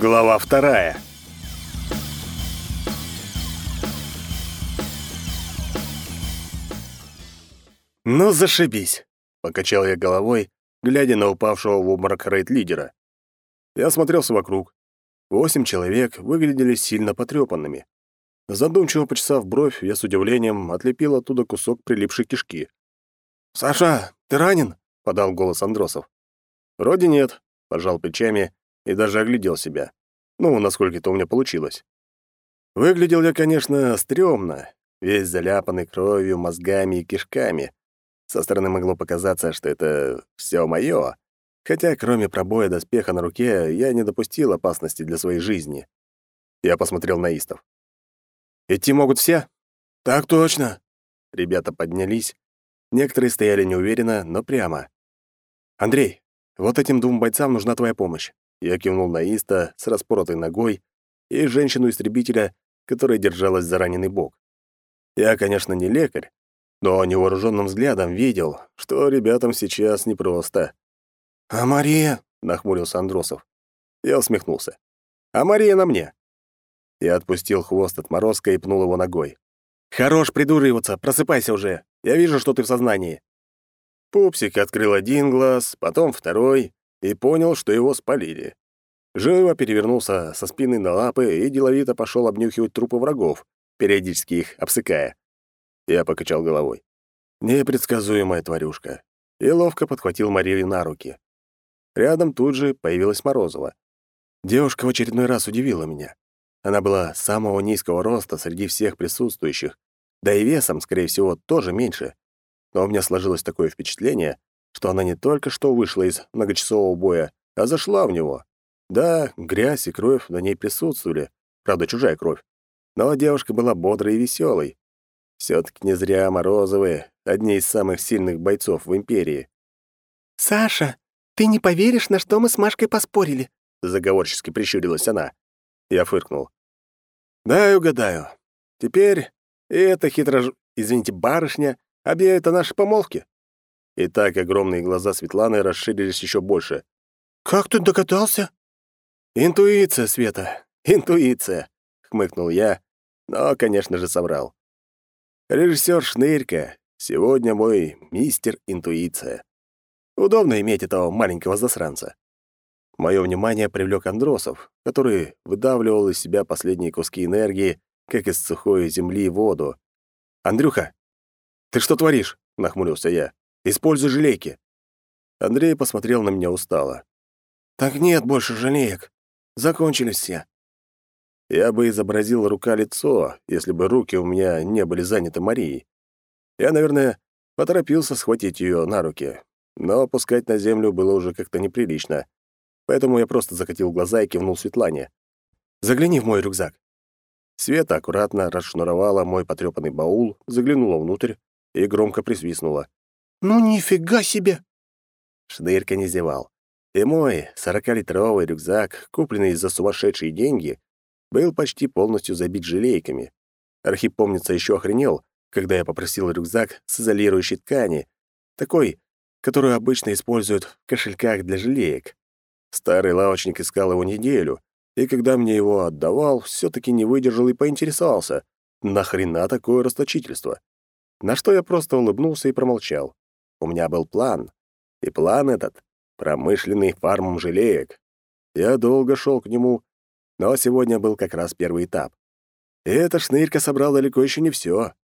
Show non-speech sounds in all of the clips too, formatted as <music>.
Глава вторая. «Ну, зашибись!» — покачал я головой, глядя на упавшего в обморок рейд-лидера. Я осмотрелся вокруг. Восемь человек выглядели сильно потрепанными. Задумчиво почесав бровь, я с удивлением отлепил оттуда кусок прилипшей кишки. «Саша, ты ранен?» — подал голос Андросов. «Вроде нет», — пожал плечами и даже оглядел себя. Ну, насколько это у меня получилось. Выглядел я, конечно, стрёмно, весь заляпанный кровью, мозгами и кишками. Со стороны могло показаться, что это всё моё, хотя кроме пробоя доспеха на руке я не допустил опасности для своей жизни. Я посмотрел на истов. «Идти могут все?» «Так точно!» Ребята поднялись. Некоторые стояли неуверенно, но прямо. «Андрей, вот этим двум бойцам нужна твоя помощь. Я кивнул на Иста с распоротой ногой и женщину-истребителя, которая держалась за раненый бок. Я, конечно, не лекарь, но невооруженным взглядом видел, что ребятам сейчас непросто. «А Мария?» — нахмурился Андросов. Я усмехнулся. «А Мария на мне!» Я отпустил хвост от морозка и пнул его ногой. «Хорош придуриваться, просыпайся уже! Я вижу, что ты в сознании!» Пупсик открыл один глаз, потом второй, и понял, что его спалили. Живо перевернулся со спины на лапы и деловито пошел обнюхивать трупы врагов, периодически их обсыкая. Я покачал головой. Непредсказуемая тварюшка. И ловко подхватил Мариль на руки. Рядом тут же появилась Морозова. Девушка в очередной раз удивила меня. Она была самого низкого роста среди всех присутствующих, да и весом, скорее всего, тоже меньше. Но у меня сложилось такое впечатление, что она не только что вышла из многочасового боя, а зашла в него. Да, грязь и кровь на ней присутствовали, правда, чужая кровь. Но девушка была бодрой и веселой. все таки не зря Морозовые — одни из самых сильных бойцов в Империи. «Саша, ты не поверишь, на что мы с Машкой поспорили», — заговорчески прищурилась она. Я фыркнул. «Дай угадаю. Теперь эта хитро... извините, барышня объявит о нашей помолвке?» И так огромные глаза Светланы расширились еще больше. «Как ты догадался?» «Интуиция, Света, интуиция!» — хмыкнул я, но, конечно же, соврал. «Режиссер Шнырька, сегодня мой мистер интуиция. Удобно иметь этого маленького засранца». Мое внимание привлек Андросов, который выдавливал из себя последние куски энергии, как из сухой земли воду. «Андрюха, ты что творишь?» — нахмурился я. Используй жалейки». Андрей посмотрел на меня устало. «Так нет больше жалеек. Закончились все». Я бы изобразил рука-лицо, если бы руки у меня не были заняты Марией. Я, наверное, поторопился схватить ее на руки, но опускать на землю было уже как-то неприлично, поэтому я просто закатил глаза и кивнул Светлане. «Загляни в мой рюкзак». Света аккуратно расшнуровала мой потрёпанный баул, заглянула внутрь и громко присвистнула. «Ну нифига себе!» Шнырька не зевал. И мой сорокалитровый рюкзак, купленный за сумасшедшие деньги, был почти полностью забит желейками. Архип, помнится, еще охренел, когда я попросил рюкзак с изолирующей ткани, такой, которую обычно используют в кошельках для желеек. Старый лавочник искал его неделю, и когда мне его отдавал, все таки не выдержал и поинтересовался, нахрена такое расточительство? На что я просто улыбнулся и промолчал. У меня был план. И план этот — промышленный фарм желеек. Я долго шел к нему, но сегодня был как раз первый этап. И эта шнырька собрал далеко еще не все.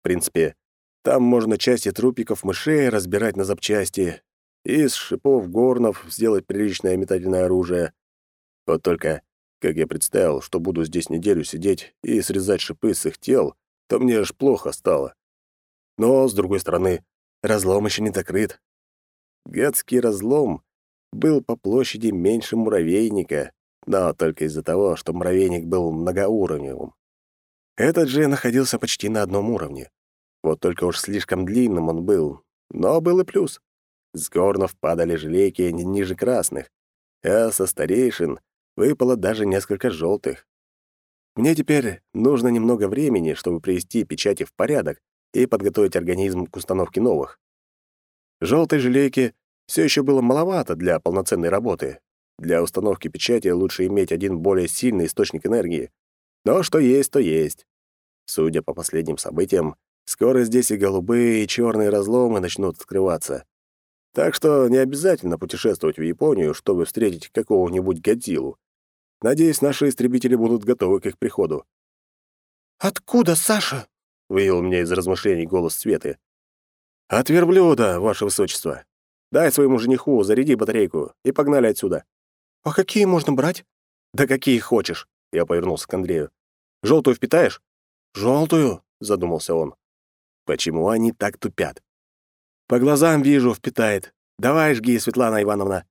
В принципе, там можно части трупиков мышей разбирать на запчасти, из шипов горнов сделать приличное метательное оружие. Вот только, как я представил, что буду здесь неделю сидеть и срезать шипы с их тел, то мне аж плохо стало. Но, с другой стороны, Разлом еще не закрыт. Гадский разлом был по площади меньше муравейника, но только из-за того, что муравейник был многоуровневым. Этот же находился почти на одном уровне. Вот только уж слишком длинным он был. Но был и плюс. С горнов падали жилейки не ниже красных, а со старейшин выпало даже несколько желтых. Мне теперь нужно немного времени, чтобы привести печати в порядок, и подготовить организм к установке новых. Желтой желейки все еще было маловато для полноценной работы. Для установки печати лучше иметь один более сильный источник энергии. Но что есть, то есть. Судя по последним событиям, скоро здесь и голубые, и черные разломы начнут открываться. Так что не обязательно путешествовать в Японию, чтобы встретить какого-нибудь Годзиллу. Надеюсь, наши истребители будут готовы к их приходу. «Откуда, Саша?» — вывел меня из размышлений голос Светы. «От верблюда, ваше высочество! Дай своему жениху, заряди батарейку и погнали отсюда!» «А какие можно брать?» «Да какие хочешь!» — я повернулся к Андрею. «Желтую впитаешь?» «Желтую?» — задумался он. «Почему они так тупят?» «По глазам вижу, впитает. Давай жги, Светлана Ивановна!»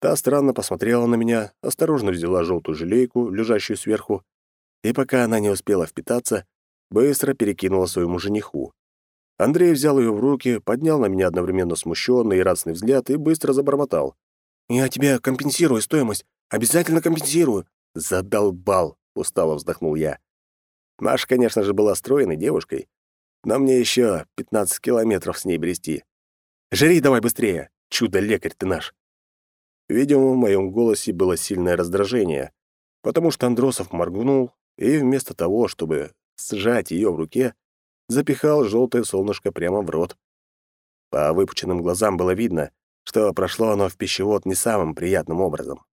Та странно посмотрела на меня, осторожно взяла желтую желейку, лежащую сверху, и пока она не успела впитаться, Быстро перекинула своему жениху. Андрей взял ее в руки, поднял на меня одновременно смущенный и радостный взгляд и быстро забормотал. «Я тебе компенсирую стоимость. Обязательно компенсирую». «Задолбал!» — устало вздохнул я. Маша, конечно же, была стройной девушкой, но мне еще 15 километров с ней брести. «Жри давай быстрее! Чудо-лекарь ты наш!» Видимо, в моем голосе было сильное раздражение, потому что Андросов моргнул и вместо того, чтобы сжать ее в руке, запихал желтое солнышко прямо в рот. По выпученным глазам было видно, что прошло оно в пищевод не самым приятным образом.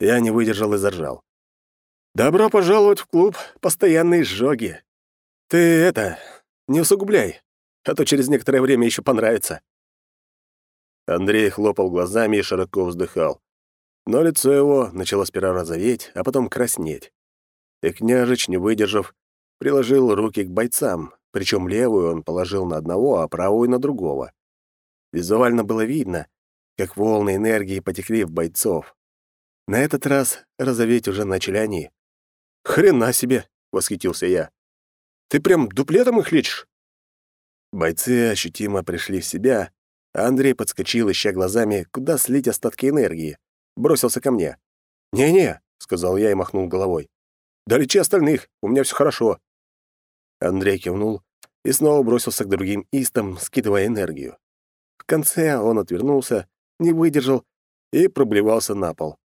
Я не выдержал и заржал. «Добро пожаловать в клуб постоянные сжоги. Ты это, не усугубляй, а то через некоторое время еще понравится». Андрей хлопал глазами и широко вздыхал. Но лицо его начало сперва розоветь, а потом краснеть. И княжич, не выдержав, приложил руки к бойцам, причем левую он положил на одного, а правую — на другого. Визуально было видно, как волны энергии потекли в бойцов. На этот раз розоветь уже начали они. «Хрена себе!» — восхитился я. «Ты прям дуплетом их лечишь?» Бойцы ощутимо пришли в себя, а Андрей подскочил, ища глазами, куда слить остатки энергии. Бросился ко мне. «Не-не», — сказал я и махнул головой. «Долечи остальных, у меня все хорошо». Андрей кивнул и снова бросился к другим истам, скидывая энергию. В конце он отвернулся, не выдержал и проблевался на пол.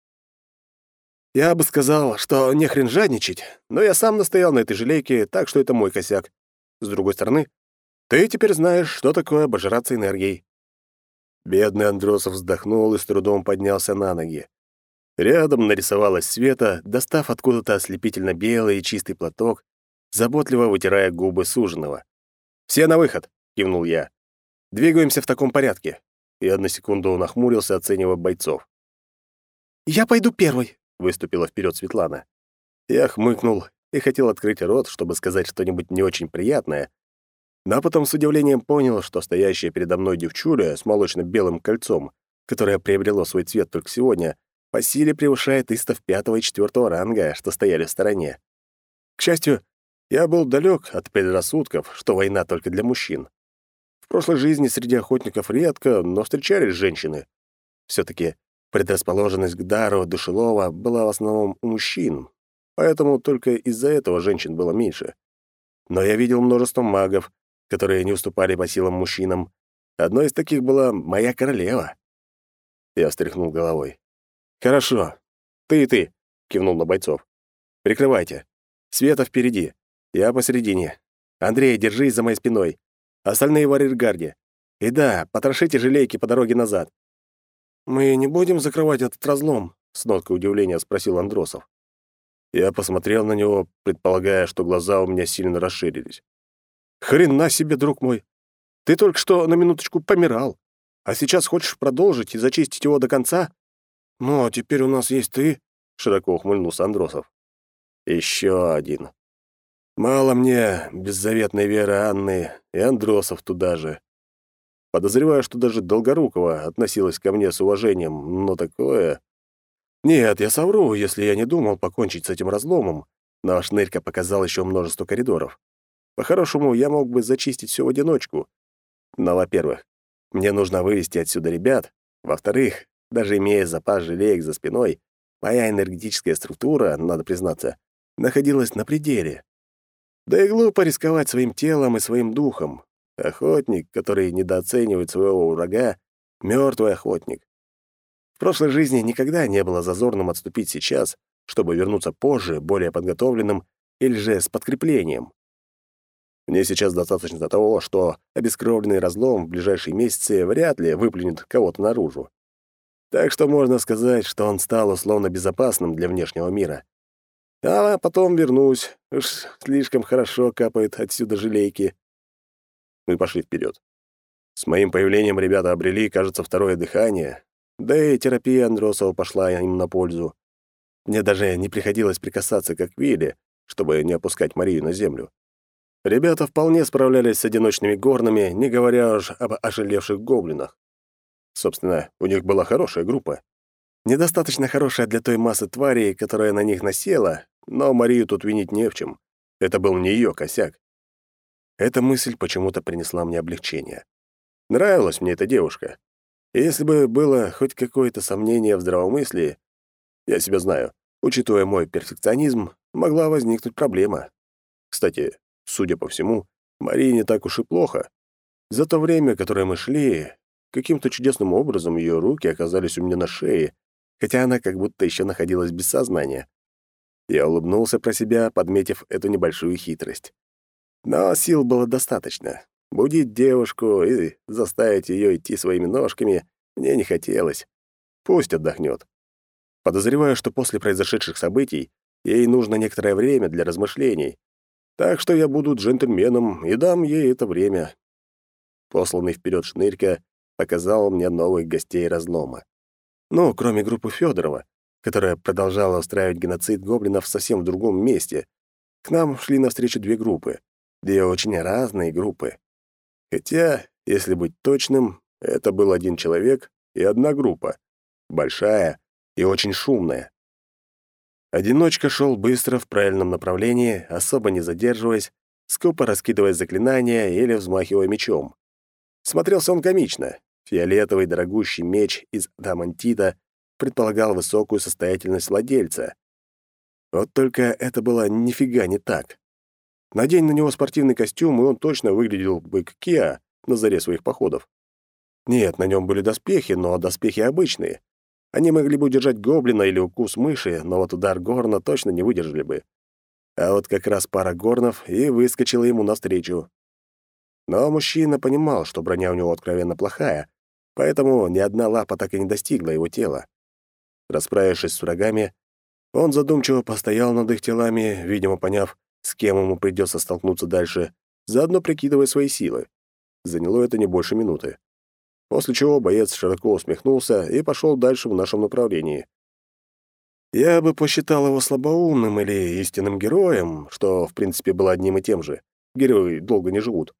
Я бы сказал, что не хрен жадничать, но я сам настоял на этой желейке, так что это мой косяк. С другой стороны, ты теперь знаешь, что такое обожраться энергией. Бедный Андросов вздохнул и с трудом поднялся на ноги. Рядом нарисовалась Света, достав откуда-то ослепительно белый и чистый платок, заботливо вытирая губы суженого. «Все на выход!» — кивнул я. «Двигаемся в таком порядке». И одну секунду он охмурился, оценивая бойцов. «Я пойду первой», — выступила вперед Светлана. Я хмыкнул и хотел открыть рот, чтобы сказать что-нибудь не очень приятное, но потом с удивлением понял, что стоящая передо мной девчуля с молочно-белым кольцом, которое приобрело свой цвет только сегодня, по силе превышает истов пятого и четвертого ранга, что стояли в стороне. К счастью, я был далек от предрассудков, что война только для мужчин. В прошлой жизни среди охотников редко, но встречались женщины. все таки предрасположенность к дару душелова была в основном у мужчин, поэтому только из-за этого женщин было меньше. Но я видел множество магов, которые не уступали по силам мужчинам. Одной из таких была моя королева. Я встряхнул головой. «Хорошо. Ты и ты», — кивнул на бойцов. «Прикрывайте. Света впереди. Я посередине. Андрей, держись за моей спиной. Остальные в арьергарде. И да, потрошите желейки по дороге назад. Мы не будем закрывать этот разлом, с ноткой удивления спросил Андросов. Я посмотрел на него, предполагая, что глаза у меня сильно расширились. Хрен на себе, друг мой! Ты только что на минуточку помирал, а сейчас хочешь продолжить и зачистить его до конца? Ну, а теперь у нас есть ты», — широко ухмыльнулся Андросов. «Еще один. Мало мне беззаветной веры Анны и Андросов туда же. Подозреваю, что даже Долгорукова относилась ко мне с уважением, но такое... Нет, я совру, если я не думал покончить с этим разломом, но шнырька показал еще множество коридоров. По-хорошему, я мог бы зачистить все в одиночку. Но, во-первых, мне нужно вывести отсюда ребят. Во-вторых, даже имея запас желеек за спиной, моя энергетическая структура, надо признаться, находилась на пределе. Да и глупо рисковать своим телом и своим духом. Охотник, который недооценивает своего врага, мертвый охотник. В прошлой жизни никогда не было зазорным отступить сейчас, чтобы вернуться позже, более подготовленным или же с подкреплением. Мне сейчас достаточно того, что обескровленный разлом в ближайшие месяцы вряд ли выплюнет кого-то наружу. Так что можно сказать, что он стал условно безопасным для внешнего мира, а потом вернусь. Уж слишком хорошо капает отсюда желейки. Мы пошли вперед. С моим появлением ребята обрели, кажется, второе дыхание. Да и терапия Андросова пошла им на пользу. Мне даже не приходилось прикасаться как к Вилле, чтобы не опускать Марию на землю. Ребята вполне справлялись с одиночными горными, не говоря уж об ожилевших гоблинах. Собственно, у них была хорошая группа. Недостаточно хорошая для той массы тварей, которая на них насела, но Марию тут винить не в чем. Это был не ее косяк. Эта мысль почему-то принесла мне облегчение. Нравилась мне эта девушка. И если бы было хоть какое-то сомнение в здравомыслии, я себя знаю, учитывая мой перфекционизм, могла возникнуть проблема. Кстати, судя по всему, Марии не так уж и плохо. За то время, которое мы шли, каким-то чудесным образом ее руки оказались у меня на шее, хотя она как будто еще находилась без сознания. Я улыбнулся про себя, подметив эту небольшую хитрость. Но сил было достаточно. Будить девушку и заставить ее идти своими ножками мне не хотелось. Пусть отдохнет. Подозреваю, что после произошедших событий ей нужно некоторое время для размышлений. Так что я буду джентльменом и дам ей это время. Посланный вперед шнырька показал мне новых гостей разлома. Ну, кроме группы Федорова, которая продолжала устраивать геноцид гоблинов совсем в другом месте. К нам шли навстречу две группы. Две очень разные группы. Хотя, если быть точным, это был один человек и одна группа. Большая и очень шумная. Одиночка шел быстро в правильном направлении, особо не задерживаясь, скупо раскидывая заклинания или взмахивая мечом. Смотрелся он комично. Фиолетовый дорогущий меч из дамантита предполагал высокую состоятельность владельца. Вот только это было нифига не так. Надень на него спортивный костюм, и он точно выглядел бы как Киа на заре своих походов. Нет, на нем были доспехи, но доспехи обычные. Они могли бы удержать гоблина или укус мыши, но вот удар горна точно не выдержали бы. А вот как раз пара горнов и выскочила ему навстречу. Но мужчина понимал, что броня у него откровенно плохая, поэтому ни одна лапа так и не достигла его тела. Расправившись с врагами, он задумчиво постоял над их телами, видимо, поняв, с кем ему придется столкнуться дальше, заодно прикидывая свои силы. Заняло это не больше минуты. После чего боец широко усмехнулся и пошел дальше в нашем направлении. Я бы посчитал его слабоумным или истинным героем, что, в принципе, было одним и тем же. Герои долго не живут.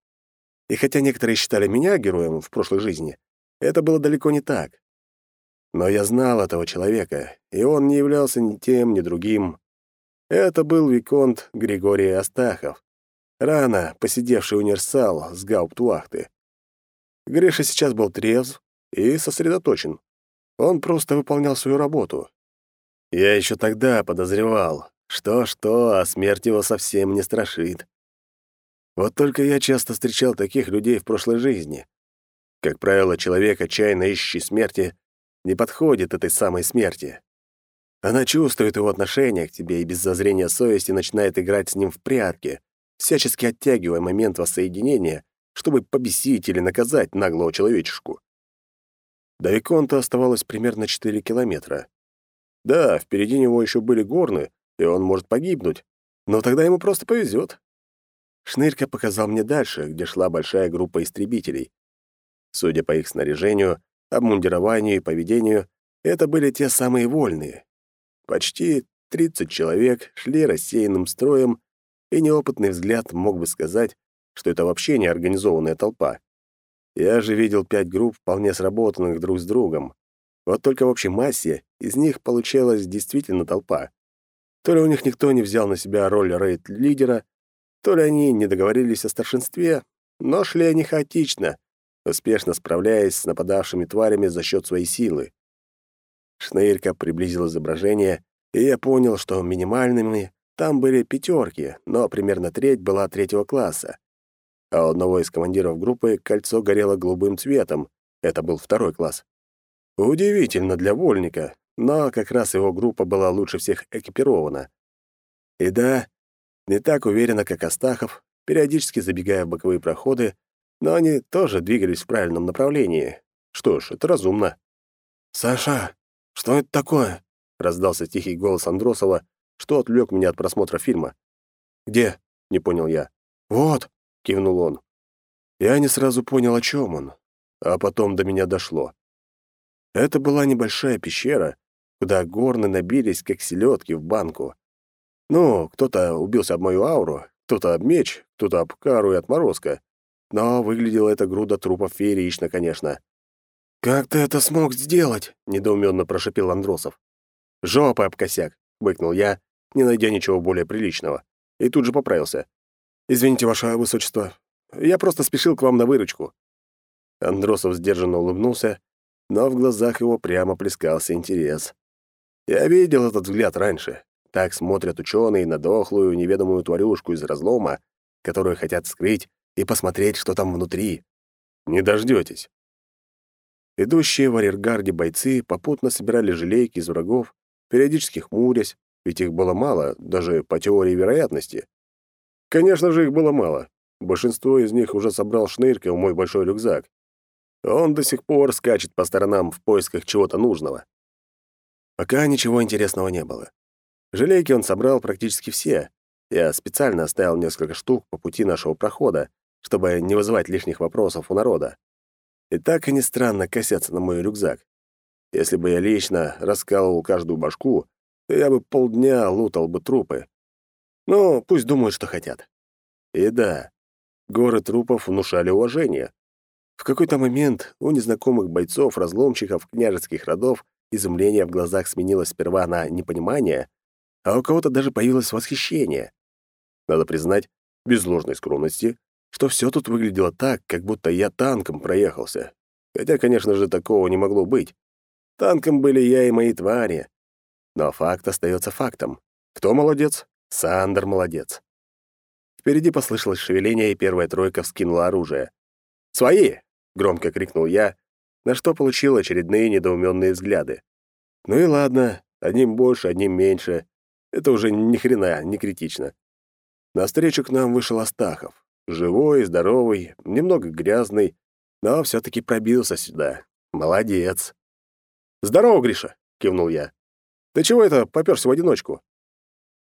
И хотя некоторые считали меня героем в прошлой жизни, это было далеко не так. Но я знал этого человека, и он не являлся ни тем, ни другим. Это был Виконт Григорий Астахов, рано посидевший универсал с гауптвахты. Гриша сейчас был трезв и сосредоточен. Он просто выполнял свою работу. Я еще тогда подозревал, что-что, а смерть его совсем не страшит. Вот только я часто встречал таких людей в прошлой жизни. Как правило, человек, отчаянно ищущий смерти, не подходит этой самой смерти. Она чувствует его отношение к тебе и без зазрения совести начинает играть с ним в прятки, всячески оттягивая момент воссоединения, чтобы побесить или наказать наглого человечешку. До Виконта оставалось примерно 4 километра. Да, впереди него еще были горны, и он может погибнуть, но тогда ему просто повезет. Шнырька показал мне дальше, где шла большая группа истребителей. Судя по их снаряжению, обмундированию и поведению, это были те самые вольные. Почти 30 человек шли рассеянным строем, и неопытный взгляд мог бы сказать, что это вообще не организованная толпа. Я же видел пять групп, вполне сработанных друг с другом. Вот только в общей массе из них получилась действительно толпа. То ли у них никто не взял на себя роль рейд-лидера, то ли они не договорились о старшинстве, но шли они хаотично, успешно справляясь с нападавшими тварями за счет своей силы. Шнырька приблизил изображение, и я понял, что минимальными там были пятерки, но примерно треть была третьего класса. А у одного из командиров группы кольцо горело голубым цветом, это был второй класс. Удивительно для вольника, но как раз его группа была лучше всех экипирована. И да, не так уверенно, как Астахов, периодически забегая в боковые проходы, но они тоже двигались в правильном направлении. Что ж, это разумно. «Саша, что это такое?» — раздался тихий голос Андросова, что отвлек меня от просмотра фильма. «Где?» — не понял я. «Вот!» — кивнул он. Я не сразу понял, о чем он, а потом до меня дошло. Это была небольшая пещера, куда горны набились, как селедки в банку. Ну, кто-то убился об мою ауру, кто-то об меч, кто-то об кару и отморозка но выглядела эта груда трупов феерично, конечно. «Как ты это смог сделать?» — недоуменно прошипел Андросов. «Жопа об косяк!» — быкнул я, не найдя ничего более приличного. И тут же поправился. «Извините, ваше высочество, я просто спешил к вам на выручку». Андросов сдержанно улыбнулся, но в глазах его прямо плескался интерес. Я видел этот взгляд раньше. Так смотрят ученые на дохлую, неведомую тварюшку из разлома, которую хотят скрыть, и посмотреть, что там внутри. Не дождётесь. Идущие в арьергарде бойцы попутно собирали желейки из врагов, периодически хмурясь, ведь их было мало, даже по теории вероятности. Конечно же, их было мало. Большинство из них уже собрал шнырька в мой большой рюкзак. Он до сих пор скачет по сторонам в поисках чего-то нужного. Пока ничего интересного не было. Желейки он собрал практически все. Я специально оставил несколько штук по пути нашего прохода, чтобы не вызывать лишних вопросов у народа. И так они странно косятся на мой рюкзак. Если бы я лично раскалывал каждую башку, то я бы полдня лутал бы трупы. Ну, пусть думают, что хотят. И да, горы трупов внушали уважение. В какой-то момент у незнакомых бойцов, разломщиков, княжеских родов изумление в глазах сменилось сперва на непонимание, а у кого-то даже появилось восхищение. Надо признать, без ложной скромности, что все тут выглядело так, как будто я танком проехался. Хотя, конечно же, такого не могло быть. Танком были я и мои твари. Но факт остается фактом. Кто молодец? Сандер молодец. Впереди послышалось шевеление, и первая тройка вскинула оружие. «Свои!» — громко крикнул я, на что получил очередные недоуменные взгляды. «Ну и ладно, одним больше, одним меньше. Это уже ни хрена не критично». На встречу к нам вышел Астахов. Живой, здоровый, немного грязный, но все таки пробился сюда. Молодец. «Здорово, Гриша!» — кивнул я. «Ты чего это попёрся в одиночку?»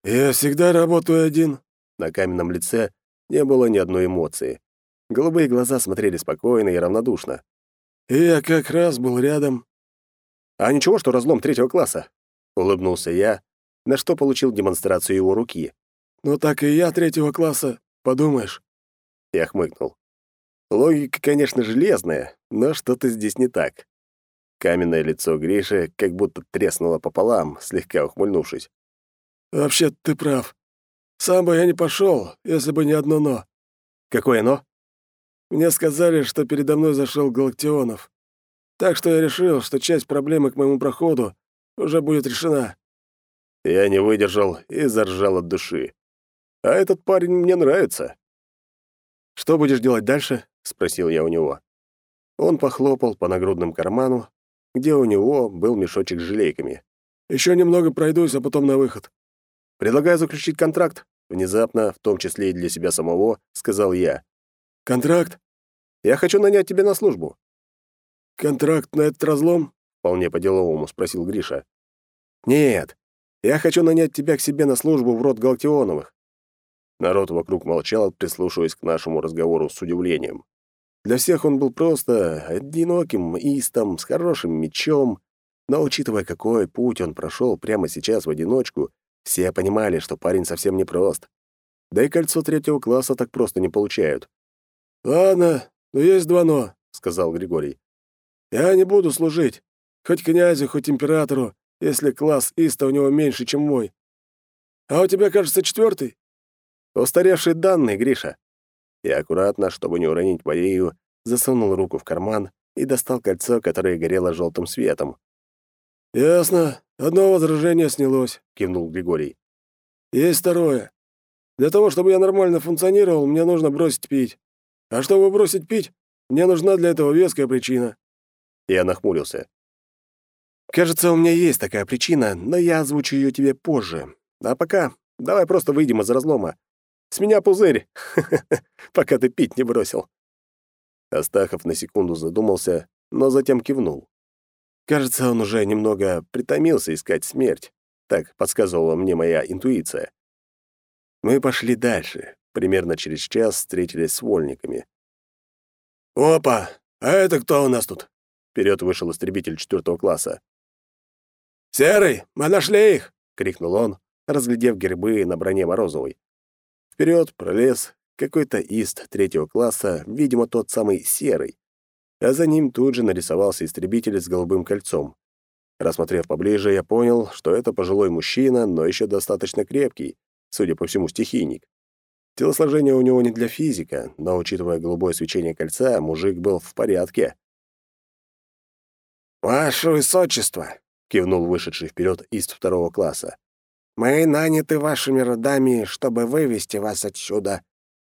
«Я всегда работаю один». На каменном лице не было ни одной эмоции. Голубые глаза смотрели спокойно и равнодушно. И «Я как раз был рядом». «А ничего, что разлом третьего класса?» — улыбнулся я, на что получил демонстрацию его руки. «Ну так и я третьего класса, подумаешь. Я хмыкнул. Логика, конечно, железная, но что-то здесь не так. Каменное лицо Гриши как будто треснуло пополам, слегка ухмыльнувшись. «Вообще, ты прав. Сам бы я не пошел, если бы не одно «но». «Какое «но»?» Мне сказали, что передо мной зашел Галактионов. Так что я решил, что часть проблемы к моему проходу уже будет решена». Я не выдержал и заржал от души. «А этот парень мне нравится. «Что будешь делать дальше?» — спросил я у него. Он похлопал по нагрудным карману, где у него был мешочек с желейками. «Еще немного пройдусь, а потом на выход». «Предлагаю заключить контракт», — внезапно, в том числе и для себя самого, сказал я. «Контракт?» «Я хочу нанять тебя на службу». «Контракт на этот разлом?» — вполне по-деловому спросил Гриша. «Нет, я хочу нанять тебя к себе на службу в род Галактионовых. Народ вокруг молчал, прислушиваясь к нашему разговору с удивлением. Для всех он был просто одиноким истом, с хорошим мечом, но учитывая, какой путь он прошел прямо сейчас в одиночку, все понимали, что парень совсем непрост. Да и кольцо третьего класса так просто не получают. «Ладно, но есть два «но», — сказал Григорий. «Я не буду служить. Хоть князю, хоть императору, если класс Иста у него меньше, чем мой. А у тебя, кажется, четвертый? «Устаревшие данные, Гриша!» и аккуратно, чтобы не уронить Марию, засунул руку в карман и достал кольцо, которое горело желтым светом. «Ясно. Одно возражение снялось», — кивнул Григорий. «Есть второе. Для того, чтобы я нормально функционировал, мне нужно бросить пить. А чтобы бросить пить, мне нужна для этого веская причина». Я нахмурился. «Кажется, у меня есть такая причина, но я озвучу ее тебе позже. А пока давай просто выйдем из разлома. С меня пузырь, <laughs> пока ты пить не бросил». Астахов на секунду задумался, но затем кивнул. Кажется, он уже немного притомился искать смерть. Так подсказывала мне моя интуиция. Мы пошли дальше. Примерно через час встретились с вольниками. «Опа! А это кто у нас тут?» Вперед вышел истребитель четвертого класса. «Серый, мы нашли их!» — крикнул он, разглядев гербы на броне Морозовой. Вперед пролез какой-то ист третьего класса, видимо, тот самый серый. А за ним тут же нарисовался истребитель с голубым кольцом. Рассмотрев поближе, я понял, что это пожилой мужчина, но еще достаточно крепкий, судя по всему, стихийник. Телосложение у него не для физика, но, учитывая голубое свечение кольца, мужик был в порядке. «Ваше высочество!» — кивнул вышедший вперед Ист второго класса. Мы наняты вашими родами, чтобы вывести вас отсюда.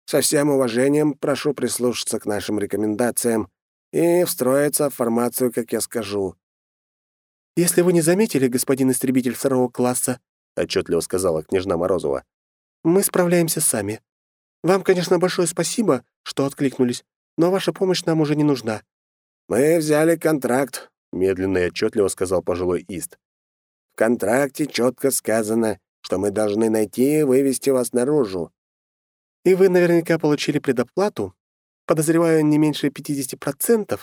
Со всем уважением прошу прислушаться к нашим рекомендациям и встроиться в формацию, как я скажу». «Если вы не заметили, господин истребитель второго класса», — отчетливо сказала княжна Морозова, «мы справляемся сами. Вам, конечно, большое спасибо, что откликнулись, но ваша помощь нам уже не нужна». «Мы взяли контракт», — медленно и отчетливо сказал пожилой Ист контракте четко сказано, что мы должны найти и вывести вас наружу. И вы наверняка получили предоплату, подозреваю, не меньше 50%,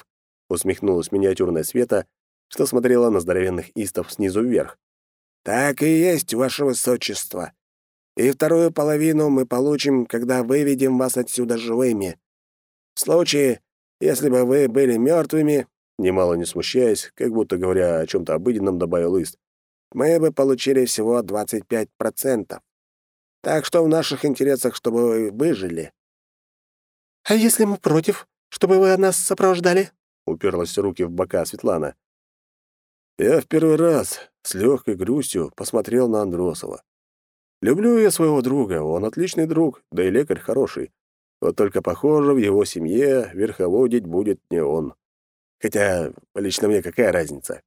усмехнулась миниатюрная Света, что смотрела на здоровенных истов снизу вверх. Так и есть, ваше высочество. И вторую половину мы получим, когда выведем вас отсюда живыми. В случае, если бы вы были мертвыми, немало не смущаясь, как будто говоря о чем-то обыденном, добавил Ист, мы бы получили всего 25%. Так что в наших интересах, чтобы вы выжили». «А если мы против, чтобы вы нас сопровождали?» — уперлась руки в бока Светлана. Я в первый раз с легкой грустью посмотрел на Андросова. Люблю я своего друга, он отличный друг, да и лекарь хороший. Вот только, похоже, в его семье верховодить будет не он. Хотя лично мне какая разница?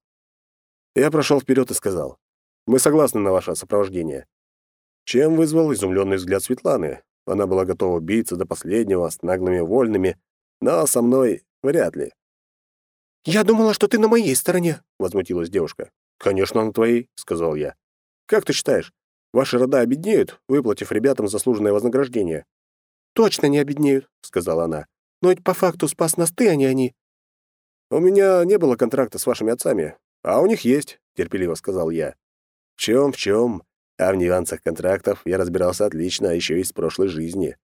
Я прошел вперед и сказал. «Мы согласны на ваше сопровождение». Чем вызвал изумленный взгляд Светланы. Она была готова биться до последнего с наглыми вольными, но со мной вряд ли. «Я думала, что ты на моей стороне», — возмутилась девушка. «Конечно, на твоей», — сказал я. «Как ты считаешь, ваши рода обеднеют, выплатив ребятам заслуженное вознаграждение?» «Точно не обеднеют», — сказала она. «Но ведь по факту спас нас ты, а не они». «У меня не было контракта с вашими отцами. «А у них есть», — терпеливо сказал я. «В чем, в чем, а в нюансах контрактов я разбирался отлично, а еще из прошлой жизни.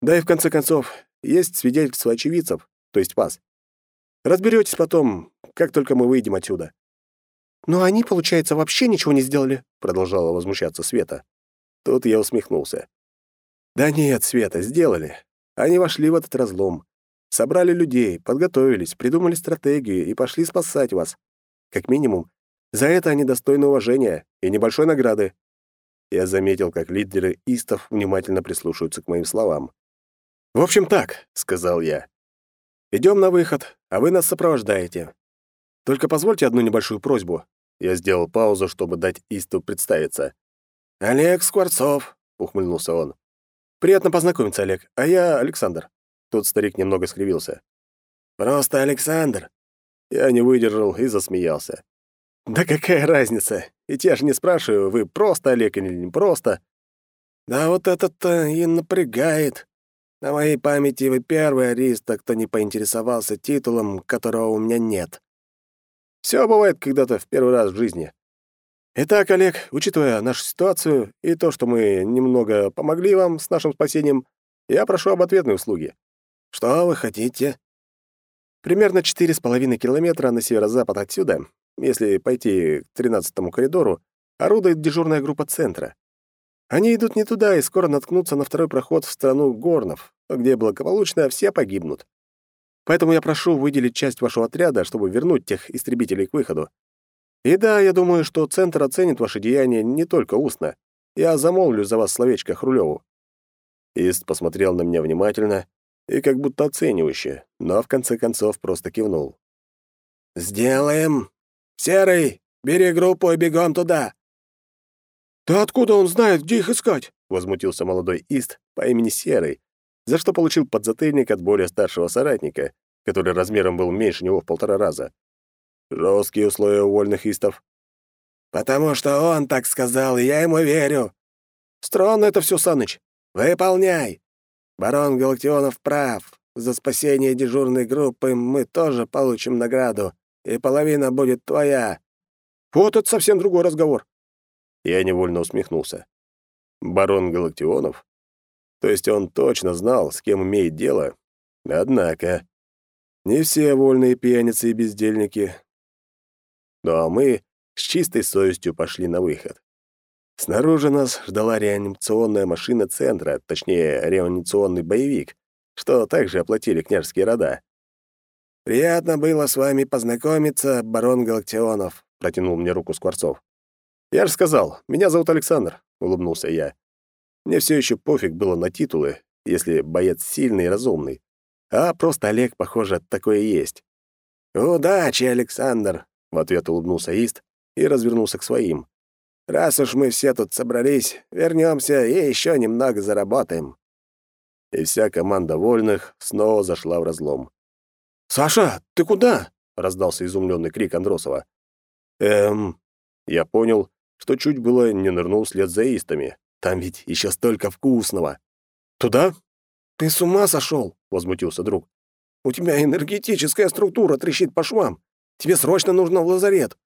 Да и в конце концов, есть свидетельство очевидцев, то есть вас. Разберетесь потом, как только мы выйдем отсюда». «Но они, получается, вообще ничего не сделали», — продолжала возмущаться Света. Тут я усмехнулся. «Да нет, Света, сделали. Они вошли в этот разлом. Собрали людей, подготовились, придумали стратегию и пошли спасать вас. Как минимум, за это они достойны уважения и небольшой награды. Я заметил, как лидеры истов внимательно прислушиваются к моим словам. «В общем так», — сказал я. «Идем на выход, а вы нас сопровождаете. Только позвольте одну небольшую просьбу». Я сделал паузу, чтобы дать исту представиться. «Олег Скворцов», — ухмыльнулся он. «Приятно познакомиться, Олег. А я Александр». Тут старик немного скривился. «Просто Александр. Я не выдержал и засмеялся. «Да какая разница? И я же не спрашиваю, вы просто Олег или не просто?» «Да вот этот-то и напрягает. На моей памяти вы первый арист, кто не поинтересовался титулом, которого у меня нет. Все бывает когда-то в первый раз в жизни. Итак, Олег, учитывая нашу ситуацию и то, что мы немного помогли вам с нашим спасением, я прошу об ответной услуге». «Что вы хотите?» Примерно 4,5 километра на северо-запад отсюда, если пойти к 13-му коридору, орудует дежурная группа центра. Они идут не туда и скоро наткнутся на второй проход в страну горнов, где благополучно все погибнут. Поэтому я прошу выделить часть вашего отряда, чтобы вернуть тех истребителей к выходу. И да, я думаю, что центр оценит ваши деяния не только устно. Я замолвлю за вас словечко Хрулеву. Ист посмотрел на меня внимательно, и как будто оценивающе, но в конце концов просто кивнул. «Сделаем! Серый, бери группу и бегом туда!» «Да откуда он знает, где их искать?» — возмутился молодой ист по имени Серый, за что получил подзатыльник от более старшего соратника, который размером был меньше него в полтора раза. Жесткие условия увольных истов. «Потому что он так сказал, и я ему верю». «Странно это все, Саныч. Выполняй!» Барон Галактионов прав. За спасение дежурной группы мы тоже получим награду, и половина будет твоя». «Вот это совсем другой разговор». Я невольно усмехнулся. «Барон Галактионов? То есть он точно знал, с кем имеет дело? Однако...» Не все вольные пьяницы и бездельники. Ну а мы с чистой совестью пошли на выход. Снаружи нас ждала реанимационная машина центра, точнее, реанимационный боевик, что также оплатили княжеские рода. «Приятно было с вами познакомиться, барон Галактионов», — протянул мне руку Скворцов. «Я же сказал, меня зовут Александр», — улыбнулся я. Мне все еще пофиг было на титулы, если боец сильный и разумный. А просто Олег, похоже, такое есть. «Удачи, Александр», — в ответ улыбнулся Ист и развернулся к своим. Раз уж мы все тут собрались, вернемся и еще немного заработаем». И вся команда вольных снова зашла в разлом. «Саша, ты куда?» — раздался изумленный крик Андросова. «Эм...» Я понял, что чуть было не нырнул вслед за истами. Там ведь еще столько вкусного. «Туда?» «Ты с ума сошел?» — возмутился друг. «У тебя энергетическая структура трещит по швам. Тебе срочно нужно в лазарет».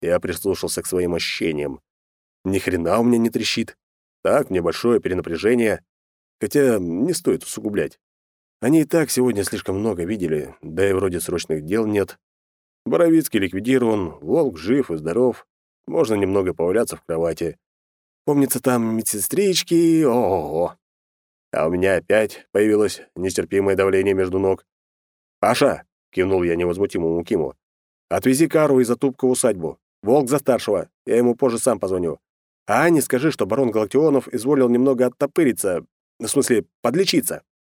Я прислушался к своим ощущениям. Ни хрена у меня не трещит. Так, небольшое перенапряжение. Хотя не стоит усугублять. Они и так сегодня слишком много видели, да и вроде срочных дел нет. Боровицкий ликвидирован, волк жив и здоров. Можно немного поваляться в кровати. Помнится, там медсестрички, ого-го. А у меня опять появилось нестерпимое давление между ног. «Паша!» — кивнул я невозмутимому Киму. «Отвези Кару и затупку в усадьбу. Волк за старшего. Я ему позже сам позвоню. А Ане скажи, что барон Галактионов изволил немного оттопыриться, в смысле, подлечиться.